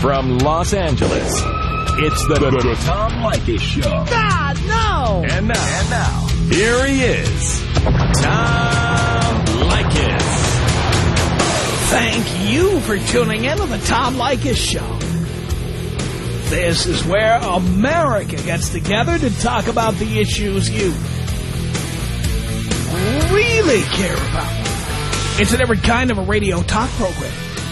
From Los Angeles, it's the, the, the Tom Leykis Show. God, no! And now, and now, here he is, Tom Leykis. Thank you for tuning in to the Tom Leykis Show. This is where America gets together to talk about the issues you really care about. It's an every kind of a radio talk program.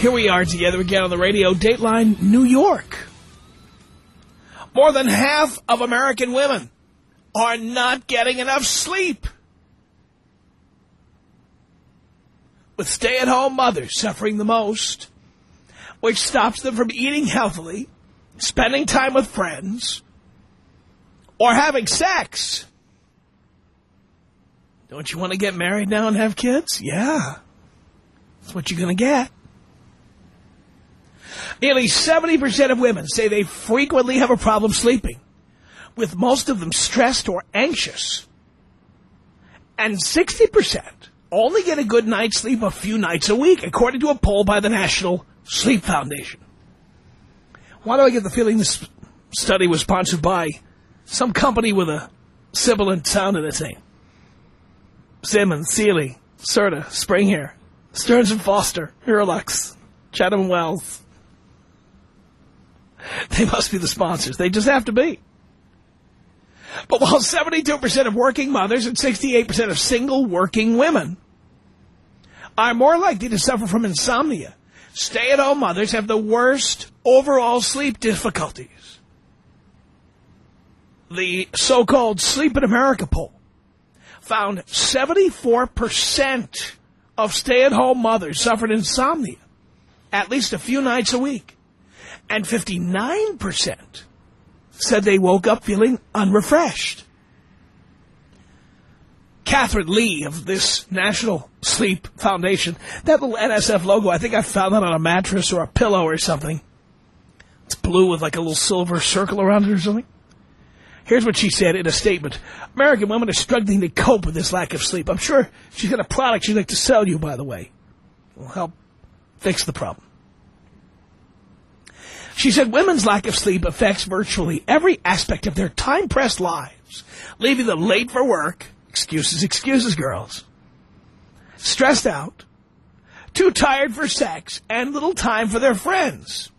Here we are together again on the radio, Dateline New York. More than half of American women are not getting enough sleep. With stay-at-home mothers suffering the most, which stops them from eating healthily, spending time with friends, or having sex. Don't you want to get married now and have kids? Yeah. That's what you're going to get. Nearly 70% of women say they frequently have a problem sleeping, with most of them stressed or anxious. And 60% only get a good night's sleep a few nights a week, according to a poll by the National Sleep Foundation. Why do I get the feeling this study was sponsored by some company with a sibilant sound in its name? Simmons, Sealy, Serta, Spring Air, Stearns & Foster, Herlux, Chatham Wells. They must be the sponsors. They just have to be. But while 72% of working mothers and 68% of single working women are more likely to suffer from insomnia, stay-at-home mothers have the worst overall sleep difficulties. The so-called Sleep in America poll found 74% of stay-at-home mothers suffered insomnia at least a few nights a week. And 59% said they woke up feeling unrefreshed. Catherine Lee of this National Sleep Foundation, that little NSF logo, I think I found that on a mattress or a pillow or something. It's blue with like a little silver circle around it or something. Here's what she said in a statement. American women are struggling to cope with this lack of sleep. I'm sure she's got a product she'd like to sell you, by the way. It will help fix the problem. She said women's lack of sleep affects virtually every aspect of their time-pressed lives, leaving them late for work, excuses, excuses, girls, stressed out, too tired for sex, and little time for their friends.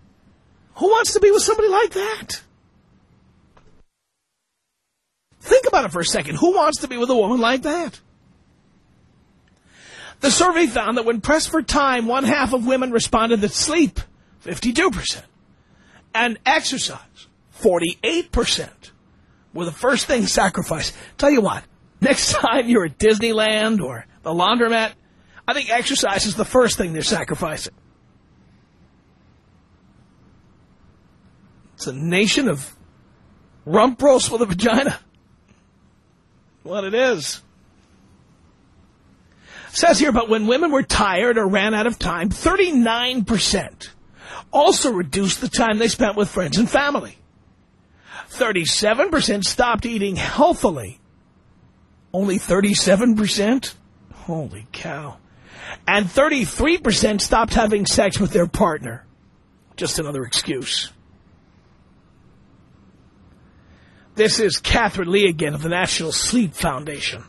Who wants to be with somebody like that? Think about it for a second. Who wants to be with a woman like that? The survey found that when pressed for time, one half of women responded that sleep, 52%, and exercise, 48%, were the first thing sacrificed. Tell you what, next time you're at Disneyland or the laundromat, I think exercise is the first thing they're sacrificing. It's a nation of rump roast with a vagina. What it is. Says here, but when women were tired or ran out of time, 39% also reduced the time they spent with friends and family. 37% stopped eating healthily. Only 37%? Holy cow. And 33% stopped having sex with their partner. Just another excuse. This is Catherine Lee again of the National Sleep Foundation.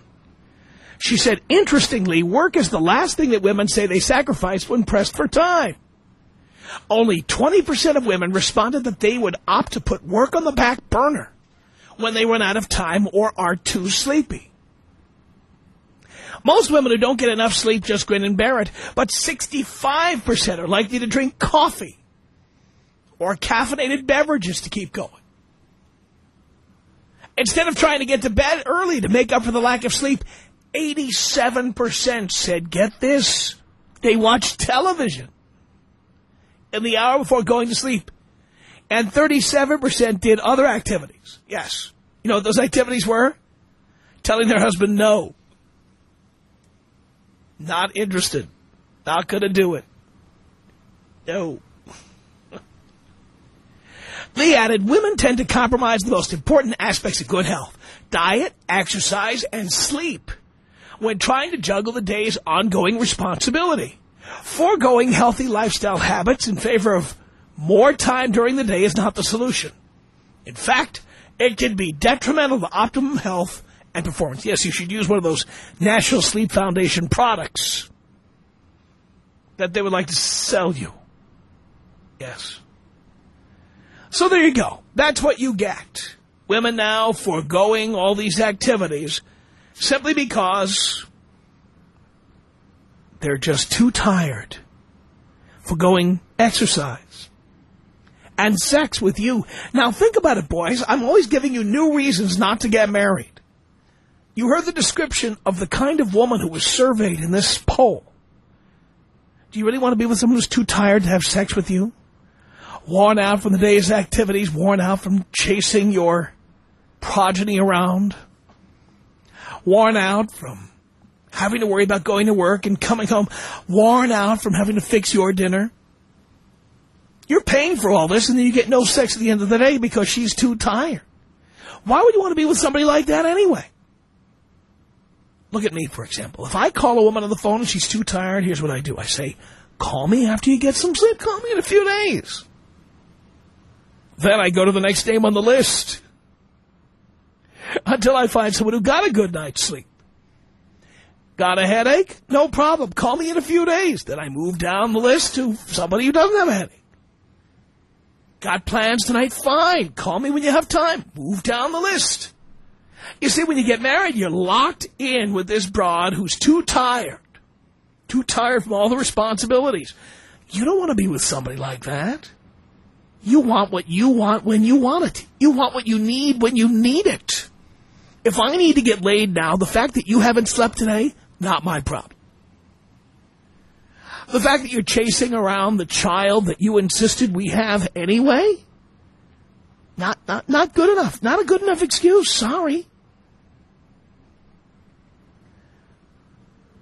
She said, interestingly, work is the last thing that women say they sacrifice when pressed for time. Only 20% of women responded that they would opt to put work on the back burner when they run out of time or are too sleepy. Most women who don't get enough sleep just grin and bear it, but 65% are likely to drink coffee or caffeinated beverages to keep going. Instead of trying to get to bed early to make up for the lack of sleep, 87% said, get this, they watch television in the hour before going to sleep. And 37% did other activities. Yes. You know what those activities were? Telling their husband no. Not interested. Not going to do it. No. Lee added, women tend to compromise the most important aspects of good health. Diet, exercise, and sleep. When trying to juggle the day's ongoing responsibility. Foregoing healthy lifestyle habits in favor of more time during the day is not the solution. In fact, it can be detrimental to optimum health and performance. Yes, you should use one of those National Sleep Foundation products that they would like to sell you. Yes. So there you go. That's what you get. Women now foregoing all these activities simply because they're just too tired for going exercise and sex with you. Now think about it, boys. I'm always giving you new reasons not to get married. You heard the description of the kind of woman who was surveyed in this poll. Do you really want to be with someone who's too tired to have sex with you? worn out from the day's activities, worn out from chasing your progeny around, worn out from having to worry about going to work and coming home, worn out from having to fix your dinner. You're paying for all this and then you get no sex at the end of the day because she's too tired. Why would you want to be with somebody like that anyway? Look at me, for example. If I call a woman on the phone and she's too tired, here's what I do. I say, call me after you get some sleep. Call me in a few days. Then I go to the next name on the list. Until I find someone who got a good night's sleep. Got a headache? No problem. Call me in a few days. Then I move down the list to somebody who doesn't have a headache. Got plans tonight? Fine. Call me when you have time. Move down the list. You see, when you get married, you're locked in with this broad who's too tired. Too tired from all the responsibilities. You don't want to be with somebody like that. You want what you want when you want it. You want what you need when you need it. If I need to get laid now, the fact that you haven't slept today, not my problem. The fact that you're chasing around the child that you insisted we have anyway, not, not, not good enough. Not a good enough excuse. Sorry.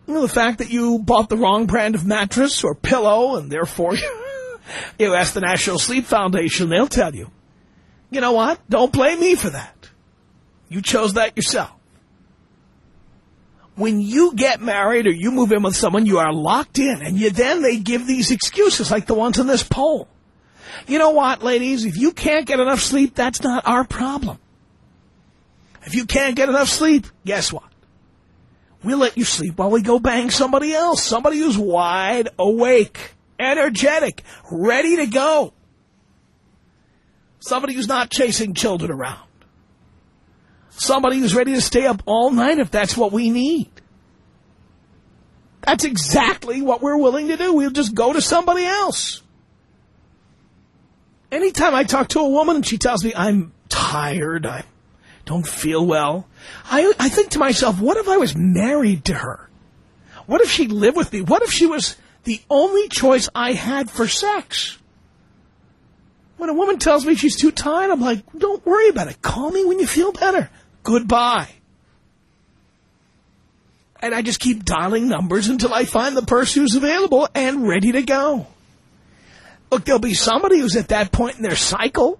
You know, the fact that you bought the wrong brand of mattress or pillow and therefore You ask the National Sleep Foundation, they'll tell you. You know what? Don't blame me for that. You chose that yourself. When you get married or you move in with someone, you are locked in. And you, then they give these excuses like the ones in this poll. You know what, ladies? If you can't get enough sleep, that's not our problem. If you can't get enough sleep, guess what? We'll let you sleep while we go bang somebody else. Somebody who's wide awake energetic, ready to go. Somebody who's not chasing children around. Somebody who's ready to stay up all night if that's what we need. That's exactly what we're willing to do. We'll just go to somebody else. Anytime I talk to a woman and she tells me I'm tired, I don't feel well, I, I think to myself, what if I was married to her? What if she lived with me? What if she was the only choice I had for sex. When a woman tells me she's too tired, I'm like, don't worry about it. Call me when you feel better. Goodbye. And I just keep dialing numbers until I find the person who's available and ready to go. Look, there'll be somebody who's at that point in their cycle.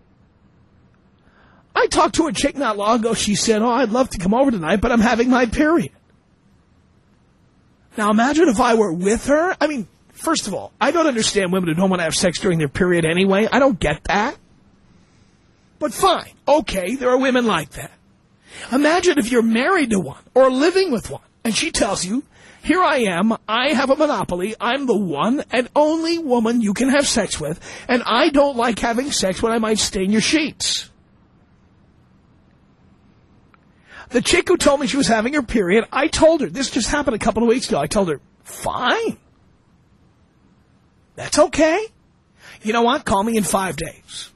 I talked to a chick not long ago. She said, oh, I'd love to come over tonight, but I'm having my period. Now imagine if I were with her. I mean, first of all, I don't understand women who don't want to have sex during their period anyway. I don't get that. But fine. Okay, there are women like that. Imagine if you're married to one or living with one and she tells you, here I am, I have a monopoly, I'm the one and only woman you can have sex with, and I don't like having sex when I might stain your sheets. The chick who told me she was having her period, I told her, this just happened a couple of weeks ago, I told her, fine. That's okay. You know what? Call me in five days.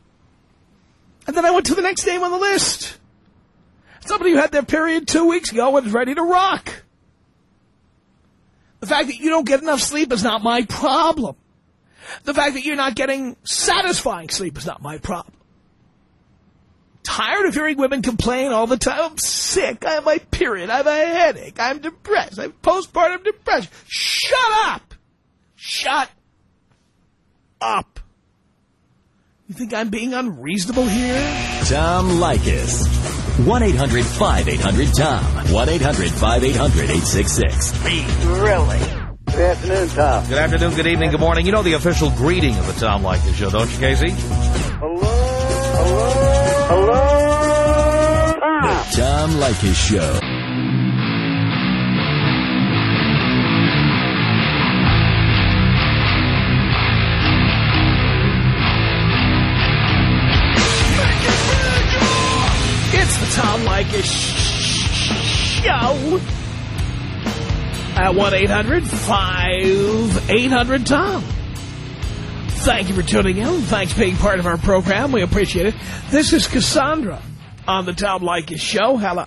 And then I went to the next name on the list. Somebody who had their period two weeks ago and is ready to rock. The fact that you don't get enough sleep is not my problem. The fact that you're not getting satisfying sleep is not my problem. tired of hearing women complain all the time. I'm sick. I have my period. I have a headache. I'm depressed. I have postpartum depression. Shut up. Shut up. You think I'm being unreasonable here? Tom Leykis. 1-800-5800-TOM. 1-800-5800-866. Really? Good afternoon, Tom. Good afternoon, good evening, good morning. You know the official greeting of the Tom Leykis Show, don't you, Casey? Hello? Hello? Hello? Tom. Tom Leykis Show. Tom Leykis Show at 1-800-5800-TOM. Thank you for tuning in. Thanks for being part of our program. We appreciate it. This is Cassandra on the Tom Leykis Show. Hello.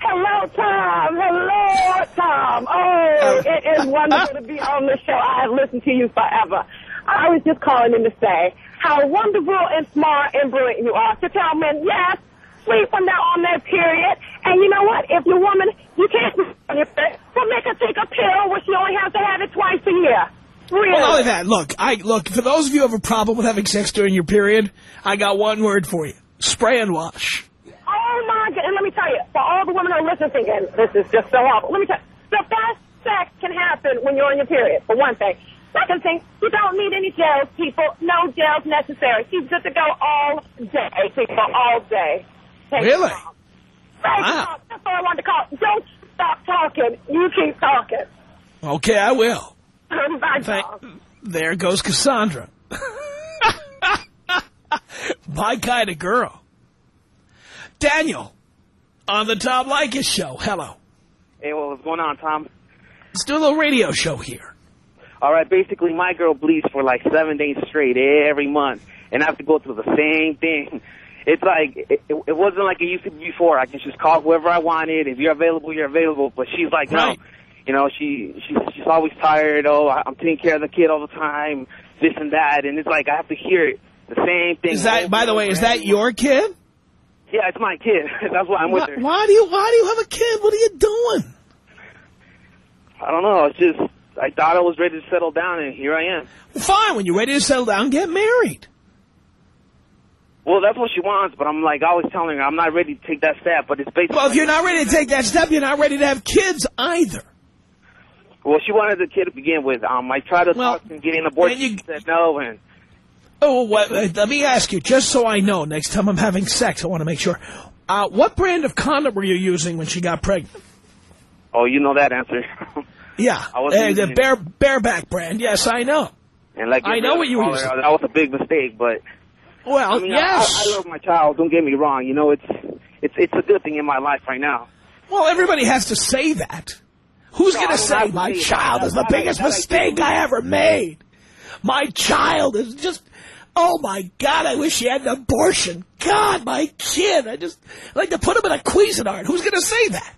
Hello, Tom. Hello, Tom. Oh, it is wonderful to be on the show. I have listened to you forever. I was just calling in to say how wonderful and smart and brilliant you are. To tell men, yes, sleep when they're on their period. And you know what? If your woman, you can't sleep on your period, well, make her take a pill where she only has to have it twice a year. Really? Well, not only that, look, I look, for those of you who have a problem with having sex during your period, I got one word for you. Spray and wash. Oh my God! And let me tell you, for all the women who are listening, thinking this is just so awful. Let me tell you, the best sex can happen when you're on your period. For one thing. Second thing, you don't need any gels, people. No gels necessary. She's good to go all day, people, all day. Take Really? it off. Wow. Tom. That's all I wanted to call. Don't stop talking. You keep talking. Okay, I will. Bye, Thank- Tom. there goes Cassandra. My kind of girl. Daniel, on the Tom Leykis show. Hello. Hey, well, what's going on, Tom? Let's do a little radio show here. All right, basically, my girl bleeds for like seven days straight every month, and I have to go through the same thing. It's like, it, it, wasn't like it used to be before. I can just call whoever I wanted. If you're available, you're available. But she's like, Right. no. You know, she she's she's always tired. Oh, I'm taking care of the kid all the time, this and that, and it's like I have to hear it, the same thing. Is that, by the way, is that your kid? Yeah, it's my kid. That's why I'm with Why, her. why do you, why do you have a kid? What are you doing? I don't know. It's just I thought I was ready to settle down, and here I am. Fine, when you're ready to settle down, get married. Well, that's what she wants, but I'm like always telling her I'm not ready to take that step. But it's basically Well, if you're not ready to take that step, you're not ready to have kids either. Well, she wanted the kid to begin with. Um, I tried to Well, talk and getting an abortion. and you- She said no, and Oh, what, uh, let me ask you, just so I know, next time I'm having sex, I want to make sure. Uh, what brand of condom were you using when she got pregnant? oh, you know that answer. Yeah, I was uh, the bare, bareback brand. Yes, I know. and like I know what you were using. That was a big mistake, but Well, I mean, yes. I, I love my child. Don't get me wrong. You know, it's it's it's a good thing in my life right now. well, everybody has to say that. Who's No, going to say my child is the biggest mistake. I ever made? My child is just. Oh my God! I wish she had an abortion. God, my kid. I just I'd like to put him in a Cuisinart. Who's going to say that?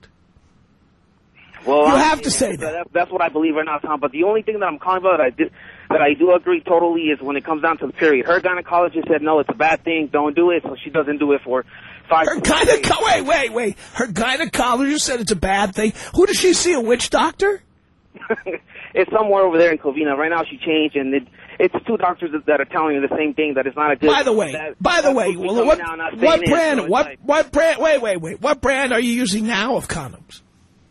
Well, You I- have to say that. That's what I believe right now, Tom. But the only thing that I'm calling about that I did, that I do agree totally is when it comes down to the period. Her gynecologist said no, it's a bad thing. Don't do it, so she doesn't do it for five. Her gyneco- wait, wait, wait. Her gynecologist said it's a bad thing. Who does she see? A witch doctor? it's somewhere over there in Covina. Right now, she changed, and it, it's two doctors that- are telling her the same thing that it's not a good. By the way, that- by the way, well, what what in, brand? so what like- what brand? Wait, wait, wait. What brand are you using now of condoms?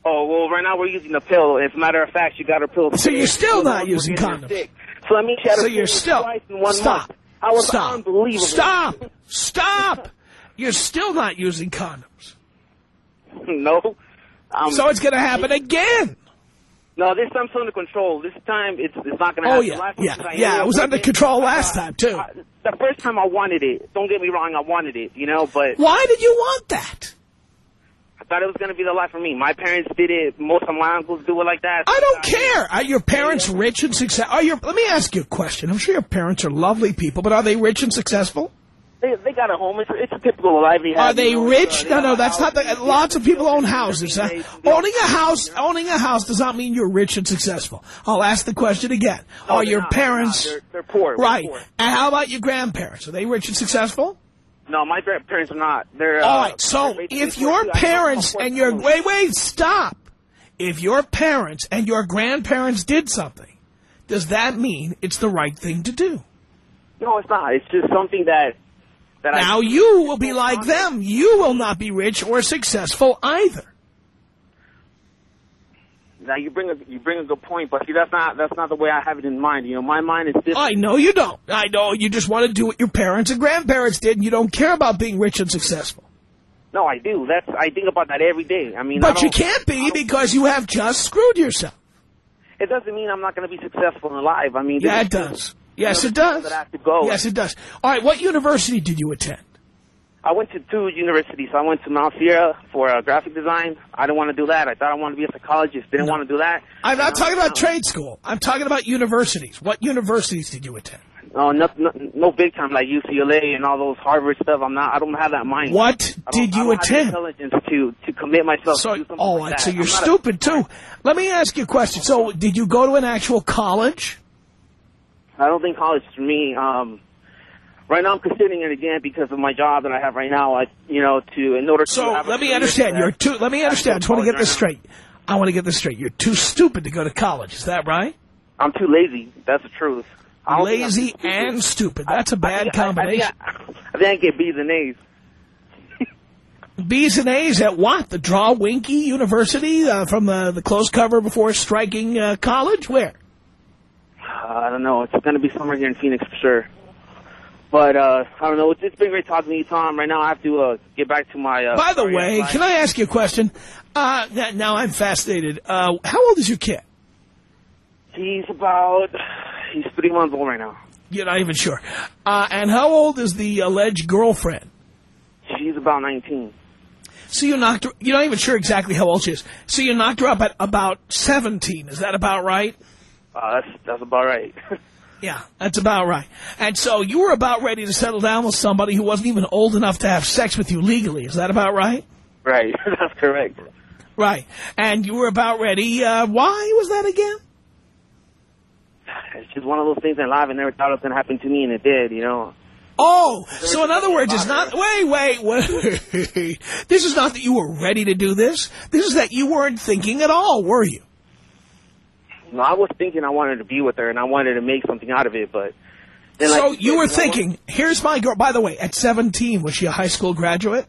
Oh well, right now we're using a pill. As a matter of fact, she got her pill. So you're still not using condoms. So mean, she had So you're still twice in one stop. month. I was stop. unbelievable. Stop. Stop. You're still not using condoms. no. Um, So it's going to happen again. no, this time's under control. This time it's it's not going to happen. Oh, happen. yeah. Last Yeah. time I Yeah, it was under control last time, too. uh, the first time I wanted it. Don't get me wrong, I wanted it. You know, but Why did you want that? I thought it was going to be the life for me. My parents did it. Most of my uncles do it like that. I don't care. Are your parents rich and successful? Are your, let me ask you a question. I'm sure your parents are lovely people, but are they rich and successful? They, they got a home. It's, it's a typical life they have. Are they rich? uh, No, they no, have a that's not. The, lots of people own houses. Huh? They- they- Owning a house, owning a house does not mean you're rich and successful. I'll ask the question again. No, Are your not, parents. They're, they're poor. Right? poor. And how about your grandparents? Are they rich and successful? No, my grandparents are not. They're. All uh, right, so if your parents and your... Wait, wait, stop. If your parents and your grandparents did something, does that mean it's the right thing to do? No, it's not. It's just something that. that I. Now you will be like them. You will not be rich or successful either. Now you bring a you bring a good point, but see that's not that's not the way I have it in mind. You know, my mind is different. I know you don't. I know you just want to do what your parents and grandparents did, and you don't care about being rich and successful. No, I do. That's I think about that every day. I mean, I But you can't be because you have just screwed yourself. It doesn't mean I'm not going to be successful in life. I mean, Yeah, it does. Yes, it does. that I have to go. Yes, it does. All right, what university did you attend? I went to two universities. I went to Mount Sierra for uh, graphic design. I didn't want to do that. I thought I wanted to be a psychologist. Didn't want to do that. I'm not talking about no. trade school. I'm talking about universities. What universities did you attend? No, no, no, no big time like UCLA and all those Harvard stuff. I'm not. I don't have that mind. What did I you attend? intelligence to to commit myself. So, to all like that. so you're I'm not a- stupid too. Let me ask you a question. So, did you go to an actual college? I don't think college for me. Um, right now, I'm considering it again because of my job that I have right now. I, you know, to in order to. So, let me understand. You're too. Let me understand. I just want to get this straight. I want to get this straight. You're too stupid to go to college. Is that right? I'm too lazy. That's the truth. I think Lazy stupid. and stupid. That's a I bad think- I- I think combination. I, I think I get B's and A's. B's and A's at what? The Draw Winky University uh, from the the closed cover before striking uh, college? Where? Uh, I don't know. It's going to be somewhere here in Phoenix for sure. But uh, I don't know. It's, it's been great talking to you, Tom. Right now, I have to uh, get back to my. Uh, By the way, can I ask you a question? Uh, now I'm fascinated. Uh, how old is your kid? He's about. He's three months old right now. You're not even sure. Uh, and how old is the alleged girlfriend? She's about 19. So you knocked her, you're not even sure exactly how old she is. So you knocked her up at about 17. Is that about right? Uh, that's that's about right. Yeah, that's about right. And so you were about ready to settle down with somebody who wasn't even old enough to have sex with you legally. Is that about right? right. that's correct. Right. And you were about ready. Uh, why was that again? It's just one of those things in life. I never thought it was going to happen to me, and it did. You know. Oh, so in other words, it's not, wait, wait, wait. This is not that you were ready to do this. This is that you weren't thinking at all, were you? No, I was thinking I wanted to be with her, and I wanted to make something out of it, but. Then, So like, you were know, thinking, here's my girl. By the way, at 17, was she a high school graduate?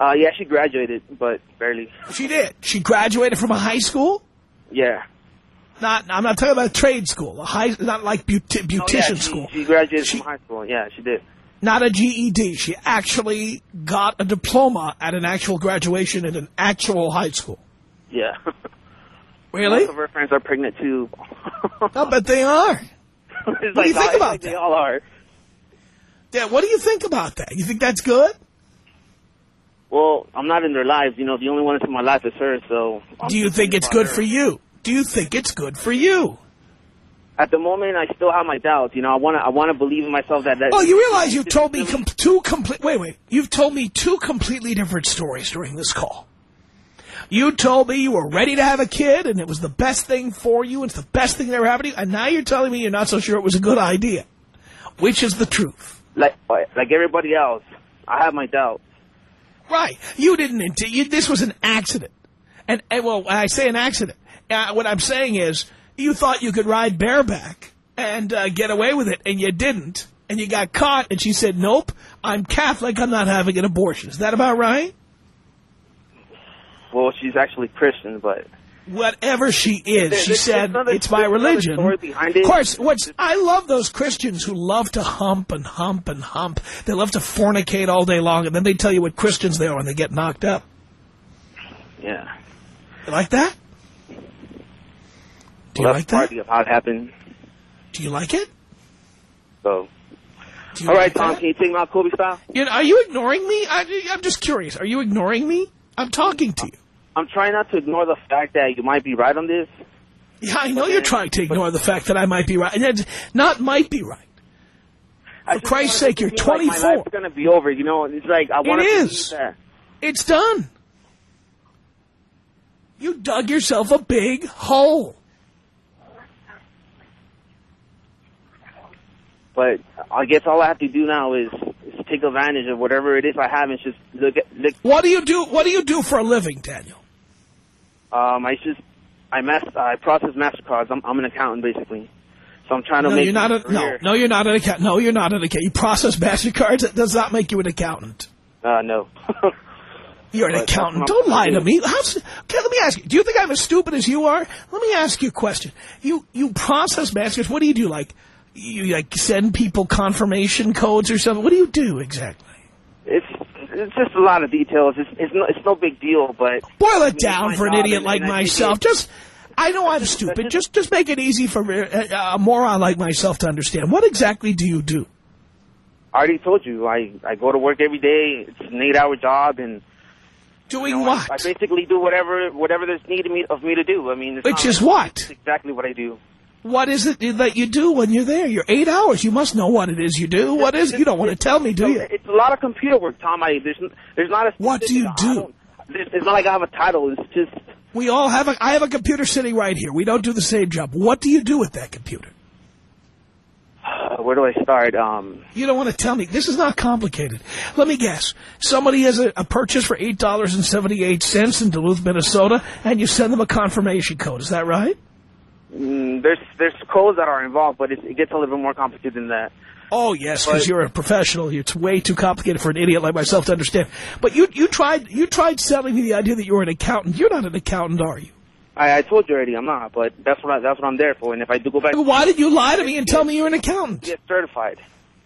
Uh, yeah, she graduated, but barely. She did. She graduated from a high school? Yeah. Not, I'm not talking about a trade school. A high, not like beauti- Oh, beautician yeah, she, school. She graduated She- from high school. Yeah, she did. Not a GED. She actually got a diploma at an actual graduation at an actual high school. Yeah. Really? Most of her friends are pregnant too. I bet they are. What do you think about like that? They all are. Yeah, what do you think about that? You think that's good? Well, I'm not in their lives. You know, the only one that's in my life is her. So. I'm Do you think it's good her. for you? Do you think it's good for you? At the moment, I still have my doubts. You know, I want to. I want to believe in myself that. that Oh, you realize you've told me com- two complete. Wait, wait. You've told me two completely different stories during this call. You told me you were ready to have a kid, and it was the best thing for you, and it's the best thing that ever happened to you. And now you're telling me you're not so sure it was a good idea. Which is the truth? like like everybody else. I have my doubts. Right. You didn't. You, this was an accident. And, and well, when I say an accident, uh, what I'm saying is you thought you could ride bareback and uh, get away with it, and you didn't. And you got caught, and she said, nope, I'm Catholic, I'm not having an abortion. Is that about right? Well, she's actually Christian, but Whatever she is, There- she said, another- it's my religion. story behind it. Of course, what's, I love those Christians who love to hump and hump and hump. They love to fornicate all day long, and then they tell you what Christians they are when they get knocked up. yeah. You like that? Do you well, like that? of how it happened. Do you like it? So, you all right, like Tom, that? can you take my Kobe style? You know, are you ignoring me? I, I'm just curious. Are you ignoring me? I'm talking to you. I'm trying not to ignore the fact that you might be right on this. Yeah, I know you're trying to ignore the fact that I might be right. And not might be right. For Christ's sake, you're to feel like 24. My life's gonna be over. You know, it's like I want It to is. that. It's done. You dug yourself a big hole. But I guess all I have to do now is, is take advantage of whatever it is I have and just look at look. What do you do? What do you do for a living, Daniel? Um, I just I mas I process Mastercards. I'm I'm an accountant basically, so I'm trying to No, make you're not. a no, no, you're not an accountant. No, you're not an accountant. You process Mastercards. That does not make you an accountant. Uh, no. You're an But accountant. Don't lie to me. Okay, let me ask you. Do you think I'm as stupid as you are? Let me ask you a question. You you process Mastercards. What do you do? Like you like send people confirmation codes or something? What do you do exactly? It's just a lot of details. It's it's no it's no big deal, but Boil it it's down for an idiot and- like and myself. Just, I know I'm stupid. Just, just make it easy for a, uh, a moron like myself to understand. What exactly do you do? I already told you. I I go to work every day. It's an eight hour job, and Doing you know, what? I, basically do whatever whatever there's needed me of me to do. I mean, it's Which is what? Exactly what I do. What is it that you do when you're there? You're eight hours. You must know what it is you do. What is it? You don't want to tell me, do you? It's a lot of computer work, Tom. I there's there's not a What do you do? it's not like I have a title. It's just We all have a, I have a computer sitting right here. We don't do the same job. What do you do with that computer? uh, where do I start? Um, You don't want to tell me. This is not complicated. Let me guess. Somebody has a, a purchase for $8.78 in Duluth, Minnesota, and you send them a confirmation code. Is that right? Mm, there's there's codes that are involved, but it gets a little bit more complicated than that. Oh, yes, because you're a professional. It's way too complicated for an idiot like myself to understand. But you, you tried you tried selling me the idea that you're an accountant. You're not an accountant, are you? I, I told you already, I'm not, but that's what I, that's what I'm there for. And if I do go back, Why did you lie to me and tell me you're an accountant? get certified,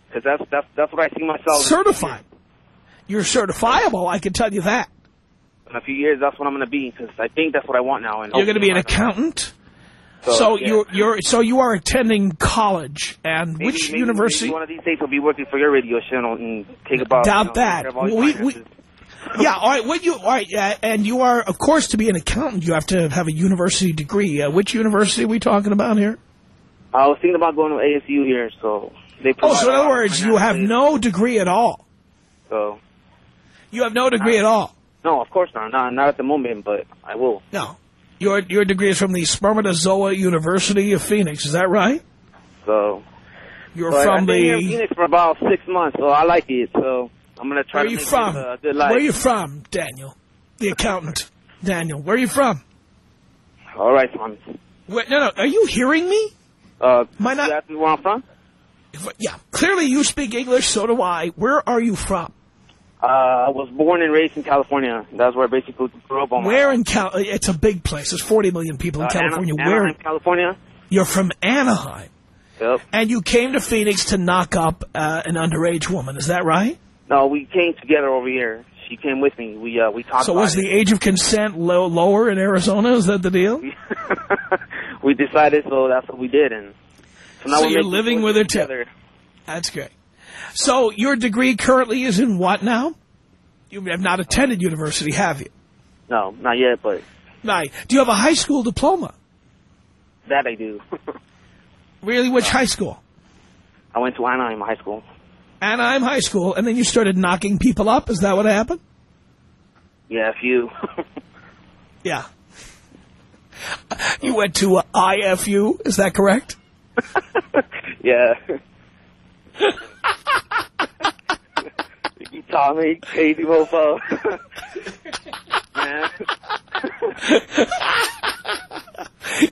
because that's that's that's what I see myself Certified. You're certifiable, I can tell you that. in a few years. That's what I'm going to be, because I think that's what I want now. And You're going to be an accountant? So yeah. you're you're so you are attending college and Maybe- which maybe- university? Maybe one of these days, I'll be working for your radio channel and take about Doubt you know, that. care of all your We- we- yeah, all right. What you all right? Uh, and you are, of course, to be an accountant, you have to have a university degree. Uh, which university are we talking about here? I was thinking about going to ASU here, so they. Oh, so in other words, you have no degree at all. So You have no degree at all. no, of course not. Not not at the moment, but I will. No. Your your degree is from the Spermatozoa University of Phoenix. Is that right? So You're from I've been here in. Phoenix for about six months, so I like it. So I'm gonna try Where are to you make from? this a good life. Where are you from, Daniel? The accountant, Daniel. Where are you from? All right, Thomas. Wait, no, no. Are you hearing me? Uh, Am I not- ask where I'm from? Yeah. Clearly, you speak English. So do I. Where are you from? Uh, I was born and raised in California. That's where I basically grew up on. Where in Cal? It's a big place. There's 40 million people in uh, California. Ana- Where? Anaheim, California. You're from Anaheim, Yep. and you came to Phoenix to knock up uh, an underage woman. Is that right? No, we came together over here. She came with me. We uh, we talked. So was it. the age of consent low, lower in Arizona? Is that the deal? we decided, so that's what we did, and so now So we're you're living with her, together. That's great. So your degree currently is in what now? You have not attended university, have you? No, not yet, but Right. Do you have a high school diploma? that I do. Really? Which high school? I went to Anaheim High School. Anaheim High School, and then you started knocking people up. Is that what happened? Yeah, a few. Yeah. You went to uh, IFU, is that correct? yeah. You taught me, crazy mofo. Man.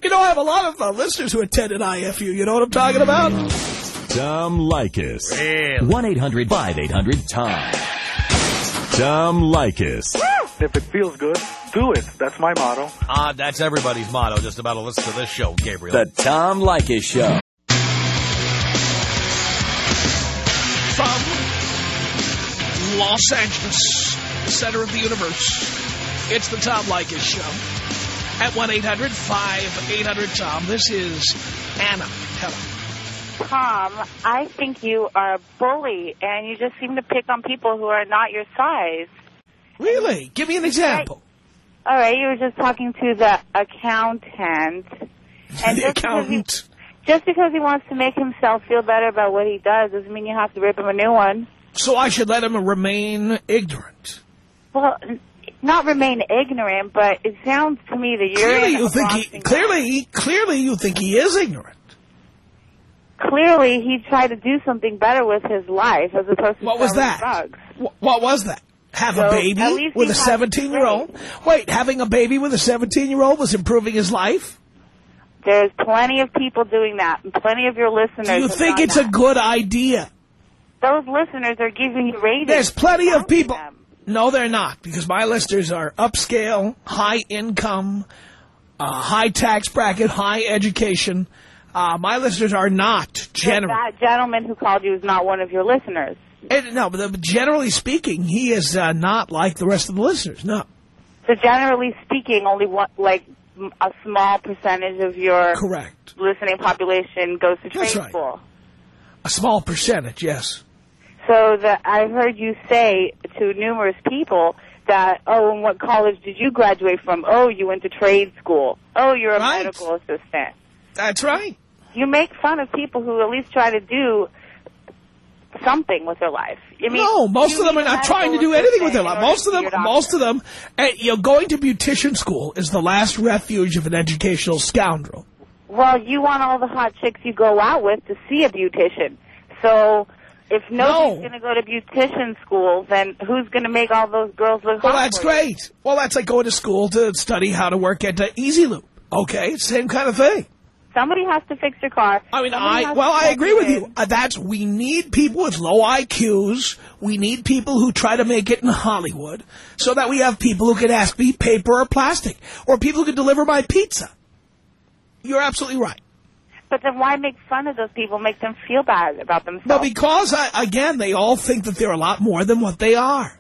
You know, I have a lot of uh, listeners who attended IFU. You know what I'm talking about? Tom Leykis. 1-800-5800-TOM. Tom Leykis. If it feels good, do it. That's my motto. Ah, that's everybody's motto, just about to listen to this show, Gabriel. The Tom Leykis Show. Los Angeles, the center of the universe, it's the Tom Leykis Show. At 1-800-5800-TOM, this is Anna. Hello. Tom, I think you are a bully, and you just seem to pick on people who are not your size. Really? Give me an example. All right, you were just talking to the accountant, and the just because, he, accountant. just because he wants to make himself feel better about what he does doesn't mean you have to rip him a new one. So I should let him remain ignorant. Well, not remain ignorant, but it sounds to me that you're Clearly you think he, clearly, clearly you think he is ignorant. clearly he tried to do something better with his life as opposed to What was that? drugs. What was that? Have So, a baby with a 17-year-old? Wait, having a baby with a 17-year-old was improving his life? There's plenty of people doing that, and plenty of your listeners. Do you think it's a good idea? Those listeners are giving you ratings. There's plenty of people. No, they're not, because my listeners are upscale, high income, uh, high tax bracket, high education. Uh, my listeners are not But general. that gentleman who called you is not one of your listeners. No, but generally speaking, he is uh, not like the rest of the listeners. No, So generally speaking, only one, like a small percentage of your correct. listening population goes to trade That's right. school. A small percentage, yes. So that I heard you say to numerous people that, oh, and what college did you graduate from? Oh, you went to trade school. Oh, you're a Right. medical assistant. That's right. You make fun of people who at least try to do something with their life. I mean, no, most of them are not trying to do anything with their life. Most of them, to be your most of them, eh, you know, going to beautician school is the last refuge of an educational scoundrel. Well, you want all the hot chicks you go out with to see a beautician. So if nobody's No. going to go to beautician school, then who's going to make all those girls look Well, that's you? great. Well, that's like going to school to study how to work at uh, Easy Loop. Okay, same kind of thing. Somebody has to fix your car. I mean, Somebody I well, I agree with in. you. Uh, that's we need people with low IQs. We need people who try to make it in Hollywood, so that we have people who can ask me paper or plastic, or people who can deliver my pizza. You're absolutely right. But then why make fun of those people? Make them feel bad about themselves. But because I, again, they all think that they're a lot more than what they are.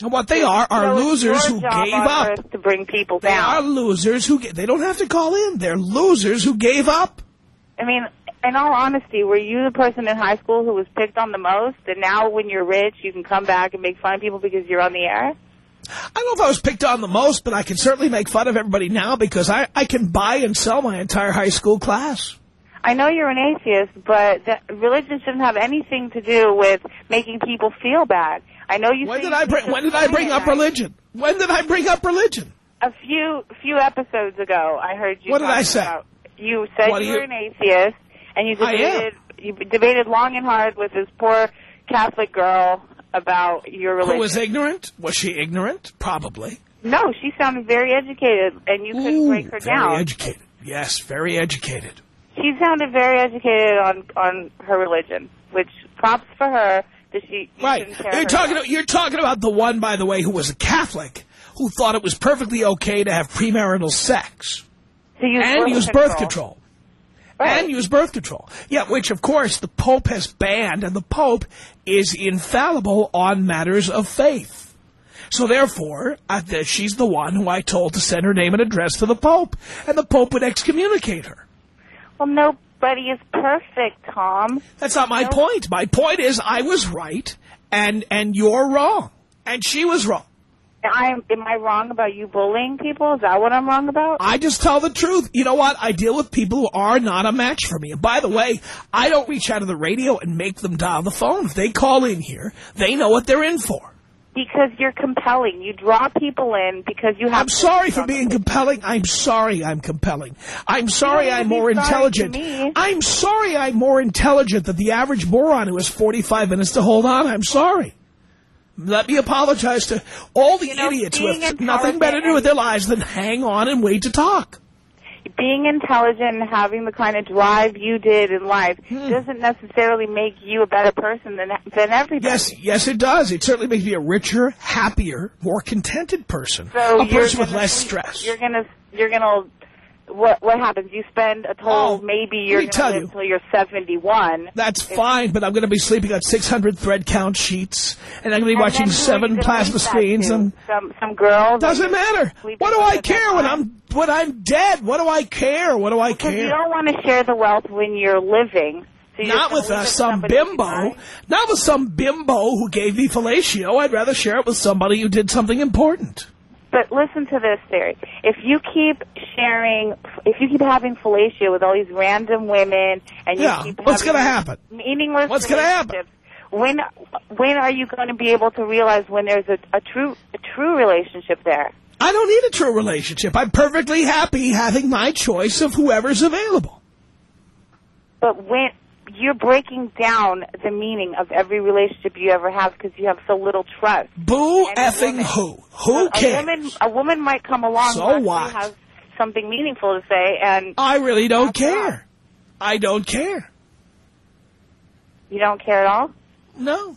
And what they are are So losers who gave up. To bring people They are down. losers who they don't have to call in. They're losers who gave up. I mean, in all honesty, were you the person in high school who was picked on the most, and now when you're rich, you can come back and make fun of people because you're on the air? I don't know if I was picked on the most, but I can certainly make fun of everybody now because I, I can buy and sell my entire high school class. I know you're an atheist, but that religion shouldn't have anything to do with making people feel bad. I know you. When did I bring when did I bring up religion? When did I bring up religion? A few few episodes ago, I heard you. What did I say? About, you said What you were an atheist, and you debated you debated long and hard with this poor Catholic girl about your religion. Who was ignorant? Was she ignorant? Probably. No, she sounded very educated, and you couldn't Ooh, break her very down. educated. Yes, very educated. She sounded very educated on on her religion, which props for her. That she you Right. You're talking. down. You're talking about the one, by the way, who was a Catholic, who thought it was perfectly okay to have premarital sex to use and birth use control. birth control. Right. And use birth control. Yeah, which of course the Pope has banned, and the Pope is infallible on matters of faith. So therefore, I, she's the one who I told to send her name and address to the Pope, and the Pope would excommunicate her. Well, nobody is perfect, Tom. That's not my No. point. My point is I was right, and and you're wrong, and she was wrong. I am I wrong about you bullying people? Is that what I'm wrong about? I just tell the truth. You know what? I deal with people who are not a match for me. And by the way, I don't reach out of the radio and make them dial the phone. If they call in here, they know what they're in for. Because you're compelling. You draw people in because you have. I'm sorry for being compelling. I'm sorry I'm compelling. I'm sorry I'm more intelligent. I'm sorry I'm more intelligent than the average moron who has 45 minutes to hold on. I'm sorry. Let me apologize to all the You know, idiots who have nothing better to do with their lives than hang on and wait to talk. Being intelligent and having the kind of drive you did in life Hmm. doesn't necessarily make you a better person than than everybody. Yes, yes, it does. It certainly makes me a richer, happier, more contented person. So a person with less stress. You're gonna you're gonna what what happens? You spend a total Oh, maybe you're gonna live you. until you're 71. That's fine, but I'm going to be sleeping on 600 thread count sheets, and I'm going to be watching then who are you seven plasma screens. And some some girls. doesn't matter. What do I care when? I'm when I'm dead? What do I care? What do I Because you don't want to share the wealth when you're living. So you're Not with uh, to some bimbo. Not with some bimbo who gave me fellatio. I'd rather share it with somebody who did something important. But listen to this theory. If you keep sharing, if you keep having fellatio with all these random women, and you Yeah, keep what's gonna happen? Meaningless. What's gonna happen? When when are you going to be able to realize when there's a, a true a true relationship there? I don't need a true relationship. I'm perfectly happy having my choice of whoever's available. But when you're breaking down the meaning of every relationship you ever have because you have so little trust. Boo And effing woman. who? Who a cares? woman, a woman might come along So what? has something meaningful to say, and I really don't care. right. I don't care. you don't care at all. No.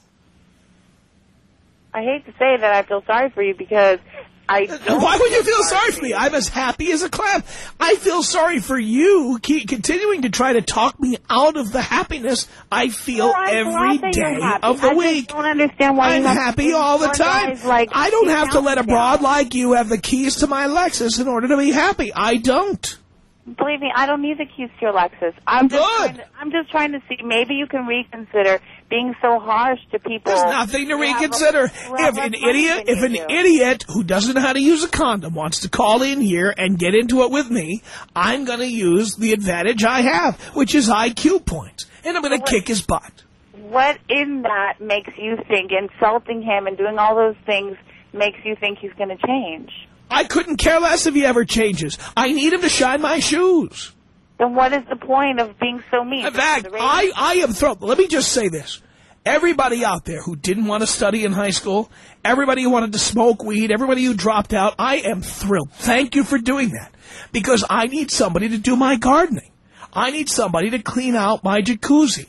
I hate to say that I feel sorry for you because I don't Why would you feel sorry for me? I'm as happy as a clam. I feel sorry for you keep continuing to try to talk me out of the happiness I feel Well, every glad that you're day of the week. I don't understand why I'm happy all the time. Like I don't have to let a broad down. like you have the keys to my Lexus in order to be happy. I don't. Believe me, I don't need the keys to your Lexus. I'm just Good. trying to, I'm just trying to see maybe you can reconsider being so harsh to people. There's nothing to reconsider. less- who have If an idiot, if an do. idiot who doesn't know how to use a condom wants to call in here and get into it with me, I'm going to use the advantage I have, which is IQ points, and I'm going to kick his butt. what in that makes you think insulting him and doing all those things makes you think he's going to change? I couldn't care less if he ever changes. I need him to shine my shoes. Then what is the point of being so mean? In fact, I, I am thrilled. Let me just say this. Everybody out there who didn't want to study in high school, everybody who wanted to smoke weed, everybody who dropped out, I am thrilled. Thank you for doing that. Because I need somebody to do my gardening. I need somebody to clean out my jacuzzi.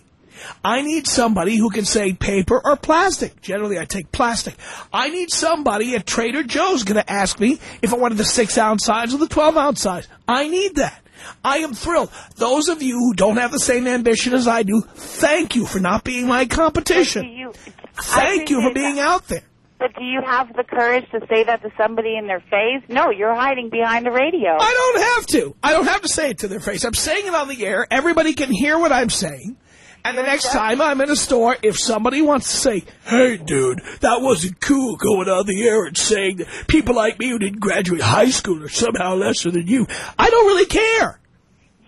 I need somebody who can say paper or plastic. Generally, I take plastic. I need somebody at Trader Joe's going to ask me if I wanted the 6-ounce size or the 12-ounce size. I need that. I am thrilled. Those of you who don't have the same ambition as I do, thank you for not being my competition. you, Thank you for being out there. But do you have the courage to say that to somebody in their face? No, you're hiding behind the radio. I don't have to. I don't have to say it to their face. I'm saying it on the air. Everybody can hear what I'm saying. And the next time I'm in a store, if somebody wants to say, hey, dude, that wasn't cool going on the air and saying that people like me who didn't graduate high school are somehow lesser than you, I don't really care.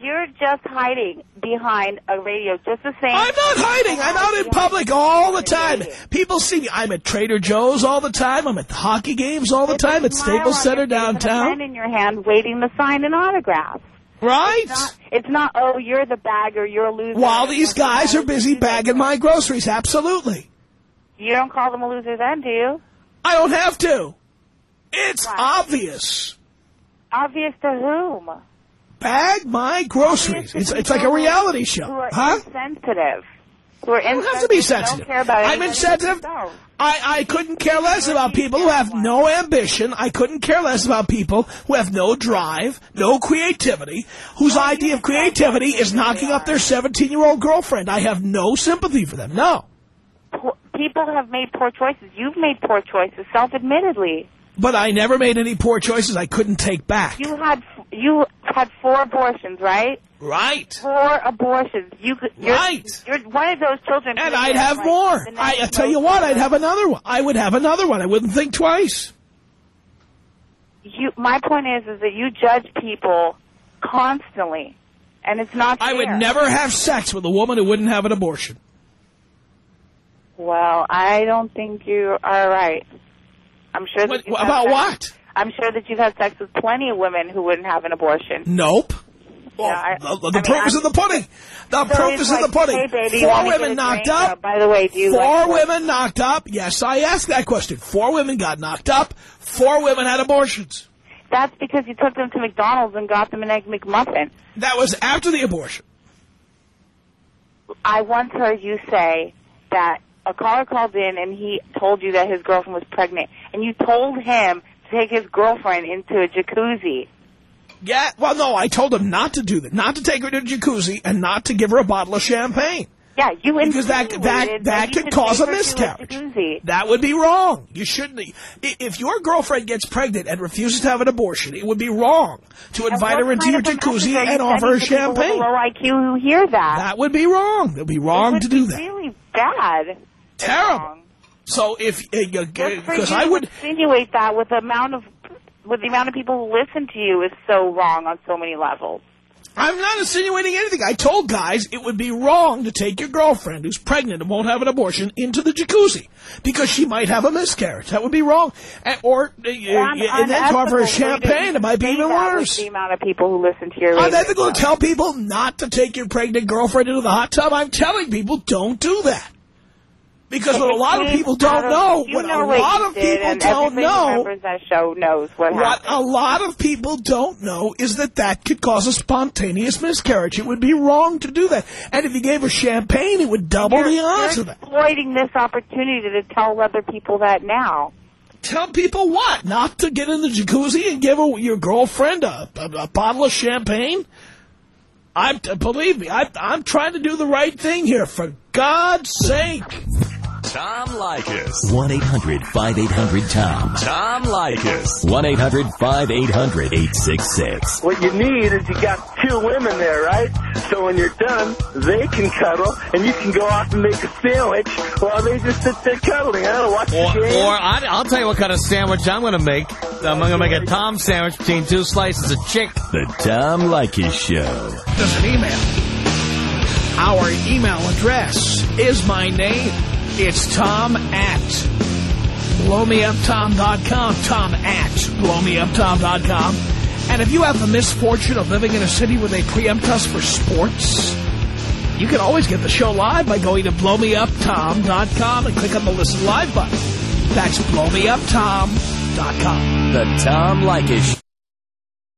You're just hiding behind a radio, just the same. I'm not hiding. I'm out in public all the time. People see me. I'm at Trader Joe's all the time. I'm at the hockey games all the time. At Staples Center And a pen in your hand, waiting to sign an autograph. Right? Not, it's not. Oh, you're the bagger. You're a loser. While these guys are busy bagging my groceries. Absolutely. You don't call them a loser, then, do you? I don't have to. It's Why? obvious. Obvious to whom? Bag my groceries. It's, it's like a reality show. Who are Huh? insensitive. Who I don't have to be who sensitive. Don't care about I'm insensitive. I, I couldn't care less about people who have no ambition. I couldn't care less about people who have no drive, no creativity, whose idea of creativity is knocking up their 17-year-old girlfriend. I have no sympathy for them. No. People have made poor choices. You've made poor choices, self-admittedly. But I never made any poor choices I couldn't take back. You had you had four abortions, right? Right. Four abortions. You could. You're, Right. You're one of those children. And I'd have like more. I, I tell you what, I'd have another one. I would have another one. I wouldn't think twice. You. My point is, is that you judge people constantly, and it's not. I would never have sex with a woman who wouldn't have an abortion. Well, I don't think you are right. I'm sure that What, about sex- what? I'm sure that you've had sex with plenty of women who wouldn't have an abortion. Nope. Well, I- the, the I mean, is in the pudding. The So proof is in the pudding. Hey, baby, Four want me to women knocked drink? up. By the way, do you Four like women knocked up. Yes, I asked that question. Four women got knocked up. Four women had abortions. That's because you took them to McDonald's and got them an egg McMuffin. That was after the abortion. I once heard you say that a caller called in and he told you that his girlfriend was pregnant, and you told him to take his girlfriend into a jacuzzi. Yeah, well, no, I told him not to do that. Not to take her to a jacuzzi and not to give her a bottle of champagne. Yeah, you Because that- that- that you could cause a miscarriage. jacuzzi. That would be wrong. You shouldn't. If your girlfriend gets pregnant and refuses to have an abortion, it would be wrong to invite her into your jacuzzi and offer her sending people with champagne. a low IQ who hear that. That would be wrong. It would be wrong It to would do that. Really bad. Terrible. So if eh, Just for eh, because I would insinuate that with the amount of with the amount of people who listen to you is so wrong on so many levels. I'm not insinuating anything. I told guys it would be wrong to take your girlfriend who's pregnant and won't have an abortion into the jacuzzi because she might have a miscarriage. That would be wrong. And, or uh, Un- and then offer her unethical champagne. It might be even worse. The amount of people who listen to your Unethical to tell people not to take your pregnant girlfriend into the hot tub. I'm telling people don't do that. Because what a lot of people don't know, what a lot of people don't know, that show knows what, what a lot of people don't know is that that could cause a spontaneous miscarriage. It would be wrong to do that. And if you gave her champagne, it would double you're, the odds of that. exploiting this opportunity to tell other people that now. Tell people what? Not to get in the jacuzzi and give her, your girlfriend a, a, a bottle of champagne? I Believe me, I, I'm trying to do the right thing here, for God's sake. Tom Leykis. 1-800-5800-TOM. Tom Leykis. 1-800-5800-866. What you need is you got two women there, right? So when you're done, they can cuddle, and you can go off and make a sandwich while they just sit there cuddling. I don't watch Or, the game. or I, I'll tell you what kind of sandwich I'm going to make. I'm going to make a Tom sandwich between two slices of chick. The Tom Leykis Show. There's an email. Our email address is my name. It's Tom at blowmeuptom.com. Tom at blowmeuptom.com. And if you have the misfortune of living in a city where they preempt us for sports, you can always get the show live by going to blowmeuptom.com and click on the Listen Live button. That's blowmeuptom.com. The Tom Leykis